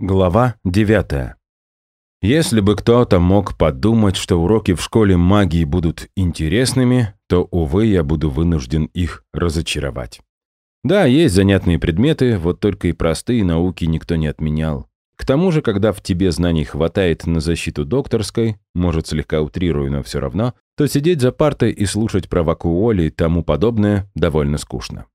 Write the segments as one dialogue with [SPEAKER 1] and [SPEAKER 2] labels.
[SPEAKER 1] Глава 9. Если бы кто-то мог подумать, что уроки в школе магии будут интересными, то, увы, я буду вынужден их разочаровать. Да, есть занятные предметы, вот только и простые науки никто не отменял. К тому же, когда в тебе знаний хватает на защиту докторской, может, слегка утрирую, но все равно, то сидеть за партой и слушать про вакуоли и тому подобное довольно скучно.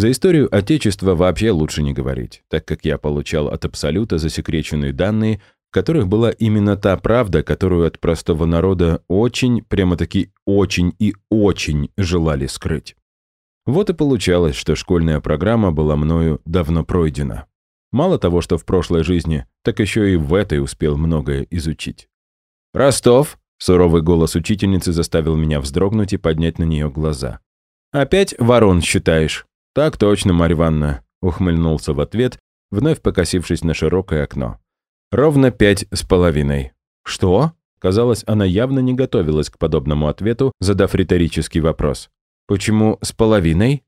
[SPEAKER 1] За историю Отечества вообще лучше не говорить, так как я получал от Абсолюта засекреченные данные, в которых была именно та правда, которую от простого народа очень, прямо-таки очень и очень желали скрыть. Вот и получалось, что школьная программа была мною давно пройдена. Мало того, что в прошлой жизни, так еще и в этой успел многое изучить. «Ростов!» — суровый голос учительницы заставил меня вздрогнуть и поднять на нее глаза. «Опять ворон считаешь?» «Так точно, Марья Ивановна», — ухмыльнулся в ответ, вновь покосившись на широкое окно. «Ровно пять с половиной». «Что?» Казалось, она явно не готовилась к подобному ответу, задав риторический вопрос. «Почему с половиной?»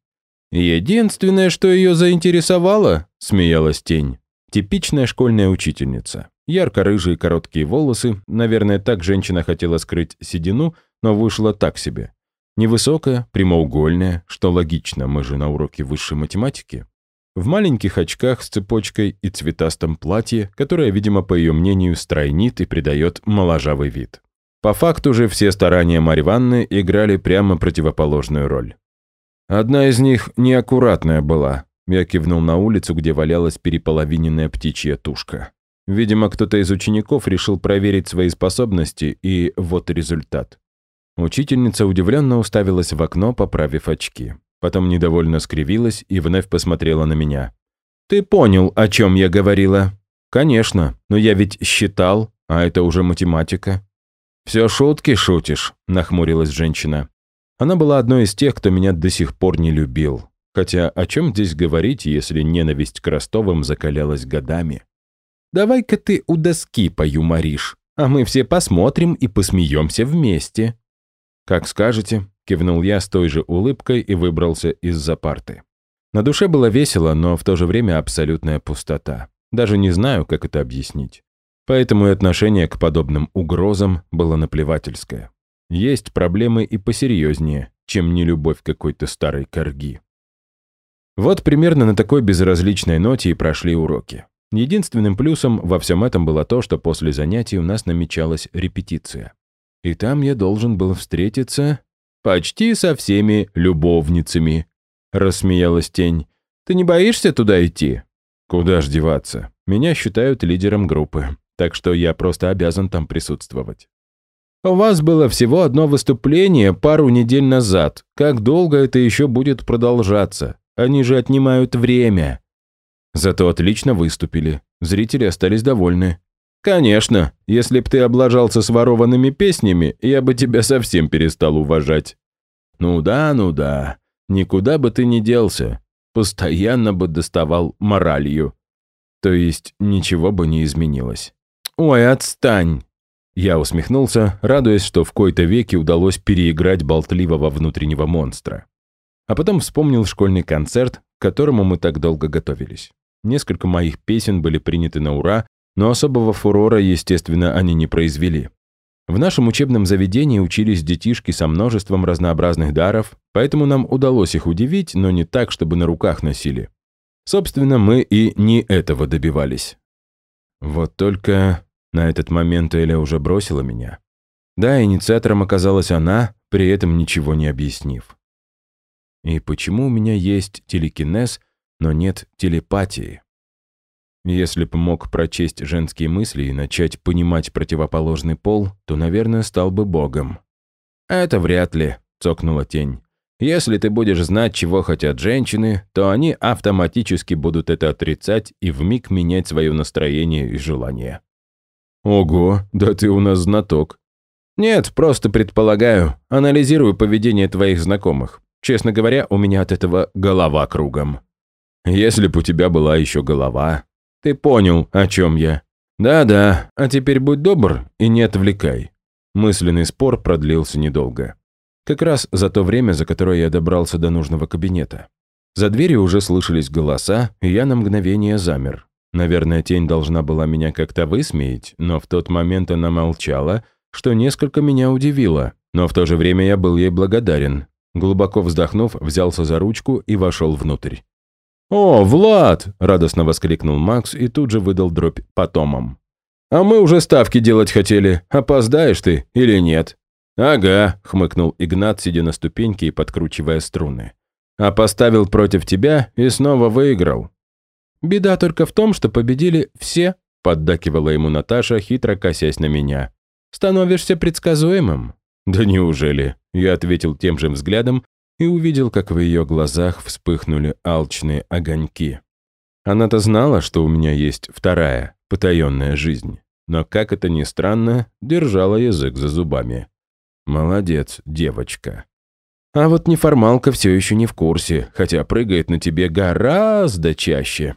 [SPEAKER 1] «Единственное, что ее заинтересовало», — смеялась тень. Типичная школьная учительница. Ярко-рыжие короткие волосы, наверное, так женщина хотела скрыть седину, но вышло так себе. Невысокая, прямоугольная, что логично, мы же на уроке высшей математики. В маленьких очках с цепочкой и цветастом платье, которое, видимо, по ее мнению, стройнит и придает моложавый вид. По факту же все старания Марьи Ванны играли прямо противоположную роль. Одна из них неаккуратная была. Я кивнул на улицу, где валялась переполовиненная птичья тушка. Видимо, кто-то из учеников решил проверить свои способности, и вот результат. Учительница удивленно уставилась в окно, поправив очки. Потом недовольно скривилась и вновь посмотрела на меня. «Ты понял, о чем я говорила?» «Конечно, но я ведь считал, а это уже математика». «Все шутки шутишь», — нахмурилась женщина. Она была одной из тех, кто меня до сих пор не любил. Хотя о чем здесь говорить, если ненависть к Ростовым закалялась годами? «Давай-ка ты у доски поюморишь, а мы все посмотрим и посмеемся вместе», «Как скажете», — кивнул я с той же улыбкой и выбрался из-за парты. На душе было весело, но в то же время абсолютная пустота. Даже не знаю, как это объяснить. Поэтому и отношение к подобным угрозам было наплевательское. Есть проблемы и посерьезнее, чем нелюбовь какой-то старой корги. Вот примерно на такой безразличной ноте и прошли уроки. Единственным плюсом во всем этом было то, что после занятий у нас намечалась репетиция. И там я должен был встретиться почти со всеми любовницами. Рассмеялась тень. Ты не боишься туда идти? Куда ж деваться? Меня считают лидером группы, так что я просто обязан там присутствовать. У вас было всего одно выступление пару недель назад. Как долго это еще будет продолжаться? Они же отнимают время. Зато отлично выступили. Зрители остались довольны. «Конечно, если б ты облажался с ворованными песнями, я бы тебя совсем перестал уважать». «Ну да, ну да, никуда бы ты не делся, постоянно бы доставал моралью». То есть ничего бы не изменилось. «Ой, отстань!» Я усмехнулся, радуясь, что в кои-то веке удалось переиграть болтливого внутреннего монстра. А потом вспомнил школьный концерт, к которому мы так долго готовились. Несколько моих песен были приняты на ура, но особого фурора, естественно, они не произвели. В нашем учебном заведении учились детишки со множеством разнообразных даров, поэтому нам удалось их удивить, но не так, чтобы на руках носили. Собственно, мы и не этого добивались. Вот только на этот момент Эля уже бросила меня. Да, инициатором оказалась она, при этом ничего не объяснив. И почему у меня есть телекинез, но нет телепатии? Если бы мог прочесть женские мысли и начать понимать противоположный пол, то, наверное, стал бы богом. «Это вряд ли», — цокнула тень. «Если ты будешь знать, чего хотят женщины, то они автоматически будут это отрицать и вмиг менять свое настроение и желание». «Ого, да ты у нас знаток». «Нет, просто предполагаю, анализирую поведение твоих знакомых. Честно говоря, у меня от этого голова кругом». «Если б у тебя была еще голова, ты понял, о чем я. Да-да, а теперь будь добр и не отвлекай. Мысленный спор продлился недолго. Как раз за то время, за которое я добрался до нужного кабинета. За дверью уже слышались голоса, и я на мгновение замер. Наверное, тень должна была меня как-то высмеять, но в тот момент она молчала, что несколько меня удивило, но в то же время я был ей благодарен. Глубоко вздохнув, взялся за ручку и вошел внутрь. «О, Влад!» – радостно воскликнул Макс и тут же выдал дробь потомам. «А мы уже ставки делать хотели. Опоздаешь ты или нет?» «Ага», – хмыкнул Игнат, сидя на ступеньке и подкручивая струны. «А поставил против тебя и снова выиграл». «Беда только в том, что победили все», – поддакивала ему Наташа, хитро косясь на меня. «Становишься предсказуемым». «Да неужели?» – я ответил тем же взглядом и увидел, как в ее глазах вспыхнули алчные огоньки. Она-то знала, что у меня есть вторая, потаенная жизнь, но, как это ни странно, держала язык за зубами. Молодец, девочка. А вот неформалка все еще не в курсе, хотя прыгает на тебе гораздо чаще.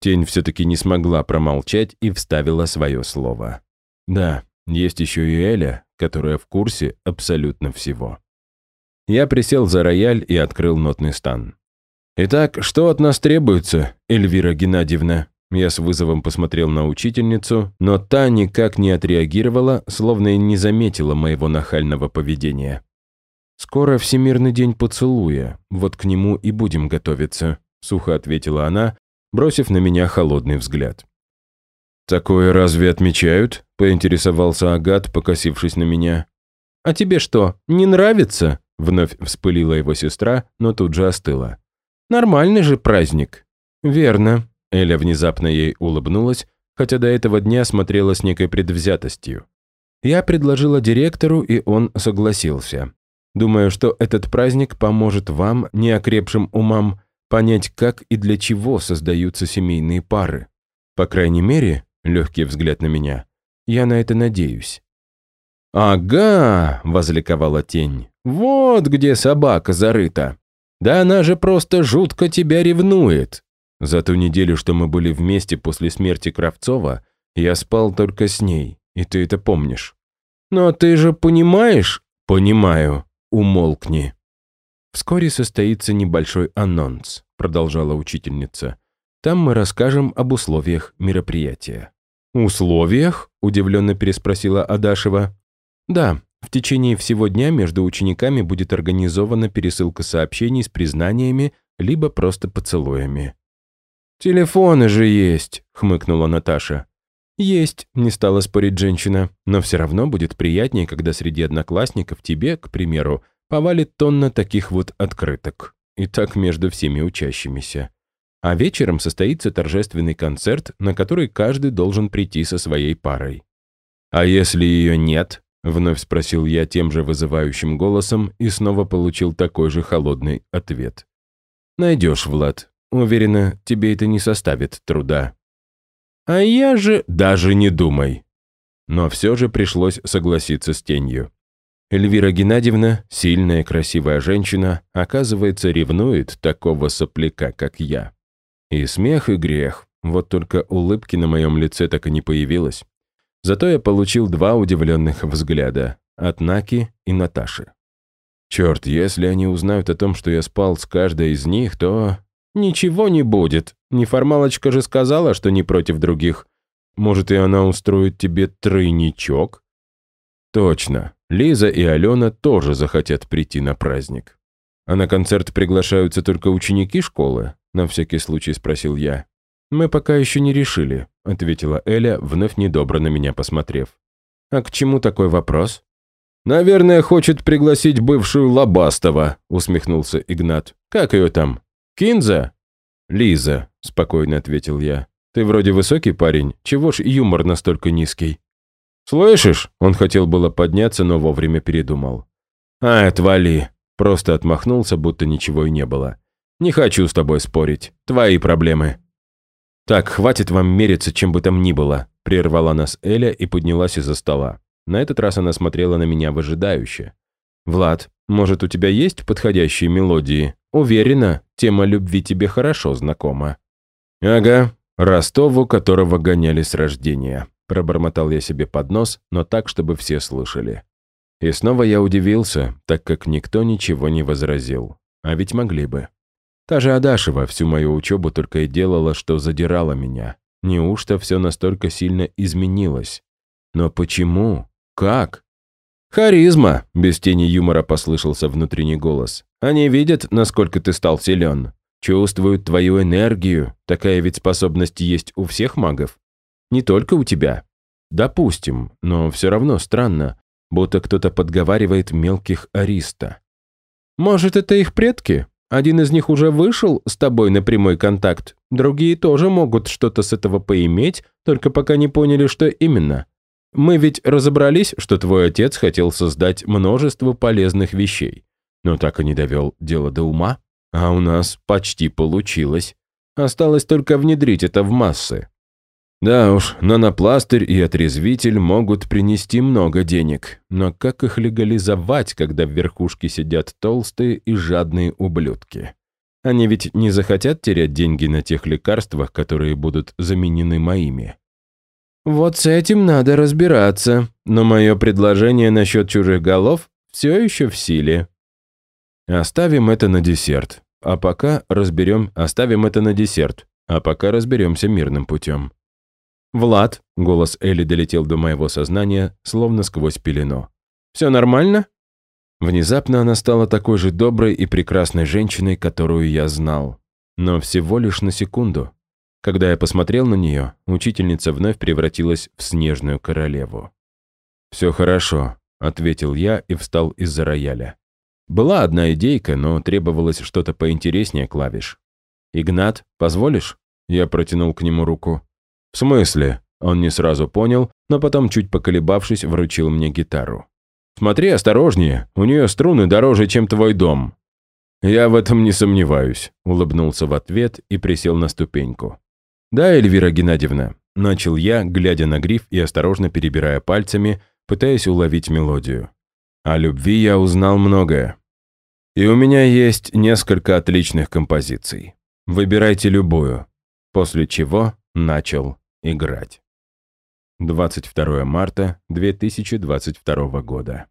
[SPEAKER 1] Тень все-таки не смогла промолчать и вставила свое слово. Да, есть еще и Эля, которая в курсе абсолютно всего. Я присел за рояль и открыл нотный стан. «Итак, что от нас требуется, Эльвира Геннадьевна?» Я с вызовом посмотрел на учительницу, но та никак не отреагировала, словно и не заметила моего нахального поведения. «Скоро Всемирный день поцелуя, вот к нему и будем готовиться», сухо ответила она, бросив на меня холодный взгляд. «Такое разве отмечают?» – поинтересовался Агат, покосившись на меня. «А тебе что, не нравится?» – вновь вспылила его сестра, но тут же остыла. «Нормальный же праздник». «Верно», Эля внезапно ей улыбнулась, хотя до этого дня смотрела с некой предвзятостью. Я предложила директору, и он согласился. Думаю, что этот праздник поможет вам, неокрепшим умам, понять, как и для чего создаются семейные пары. По крайней мере, легкий взгляд на меня, я на это надеюсь. «Ага!» – возликовала тень. «Вот где собака зарыта! Да она же просто жутко тебя ревнует! За ту неделю, что мы были вместе после смерти Кравцова, я спал только с ней, и ты это помнишь. Но ты же понимаешь? Понимаю. Умолкни. Вскоре состоится небольшой анонс, продолжала учительница. Там мы расскажем об условиях мероприятия. «Условиях?» – удивленно переспросила Адашева. «Да, в течение всего дня между учениками будет организована пересылка сообщений с признаниями либо просто поцелуями. «Телефоны же есть», — хмыкнула Наташа. «Есть», — не стала спорить женщина, «но все равно будет приятнее, когда среди одноклассников тебе, к примеру, повалит тонна таких вот открыток. И так между всеми учащимися. А вечером состоится торжественный концерт, на который каждый должен прийти со своей парой. «А если ее нет?» — вновь спросил я тем же вызывающим голосом и снова получил такой же холодный ответ. «Найдешь, Влад, Уверена, тебе это не составит труда. А я же... Даже не думай. Но все же пришлось согласиться с тенью. Эльвира Геннадьевна, сильная красивая женщина, оказывается, ревнует такого сопляка, как я. И смех, и грех. Вот только улыбки на моем лице так и не появилось. Зато я получил два удивленных взгляда от Наки и Наташи. Черт, если они узнают о том, что я спал с каждой из них, то «Ничего не будет. Неформалочка же сказала, что не против других. Может, и она устроит тебе тройничок?» «Точно. Лиза и Алена тоже захотят прийти на праздник. А на концерт приглашаются только ученики школы?» На всякий случай спросил я. «Мы пока еще не решили», — ответила Эля, вновь недобро на меня посмотрев. «А к чему такой вопрос?» «Наверное, хочет пригласить бывшую Лобастова», — усмехнулся Игнат. «Как ее там? «Кинза?» «Лиза», — спокойно ответил я. «Ты вроде высокий парень, чего ж юмор настолько низкий?» «Слышишь?» — он хотел было подняться, но вовремя передумал. «А, отвали!» — просто отмахнулся, будто ничего и не было. «Не хочу с тобой спорить. Твои проблемы». «Так, хватит вам мериться, чем бы там ни было», — прервала нас Эля и поднялась из-за стола. На этот раз она смотрела на меня выжидающе. «Влад, может, у тебя есть подходящие мелодии? Уверена, тема любви тебе хорошо знакома». «Ага, Ростову, которого гоняли с рождения», пробормотал я себе под нос, но так, чтобы все слышали. И снова я удивился, так как никто ничего не возразил. А ведь могли бы. Та же Адашева всю мою учебу только и делала, что задирала меня. Неужто все настолько сильно изменилось? Но почему? Как? «Харизма!» — без тени юмора послышался внутренний голос. «Они видят, насколько ты стал силен. Чувствуют твою энергию. Такая ведь способность есть у всех магов. Не только у тебя. Допустим, но все равно странно, будто кто-то подговаривает мелких ариста. Может, это их предки? Один из них уже вышел с тобой на прямой контакт. Другие тоже могут что-то с этого поиметь, только пока не поняли, что именно. Мы ведь разобрались, что твой отец хотел создать множество полезных вещей, но так и не довел дело до ума, а у нас почти получилось. Осталось только внедрить это в массы. Да уж, нанопластырь и отрезвитель могут принести много денег, но как их легализовать, когда в верхушке сидят толстые и жадные ублюдки? Они ведь не захотят терять деньги на тех лекарствах, которые будут заменены моими. Вот с этим надо разбираться, но мое предложение насчет чужих голов все еще в силе. Оставим это на десерт, а пока разберем, оставим это на десерт, а пока разберемся мирным путем. «Влад», — голос Элли долетел до моего сознания, словно сквозь пелену. «Все нормально?» Внезапно она стала такой же доброй и прекрасной женщиной, которую я знал. Но всего лишь на секунду. Когда я посмотрел на нее, учительница вновь превратилась в снежную королеву. «Все хорошо», — ответил я и встал из-за рояля. Была одна идейка, но требовалось что-то поинтереснее клавиш. «Игнат, позволишь?» Я протянул к нему руку. «В смысле?» Он не сразу понял, но потом, чуть поколебавшись, вручил мне гитару. «Смотри осторожнее, у нее струны дороже, чем твой дом». «Я в этом не сомневаюсь», — улыбнулся в ответ и присел на ступеньку. «Да, Эльвира Геннадьевна», – начал я, глядя на гриф и осторожно перебирая пальцами, пытаясь уловить мелодию. «О любви я узнал многое. И у меня есть несколько отличных композиций. Выбирайте любую». После чего начал играть. 22 марта 2022 года.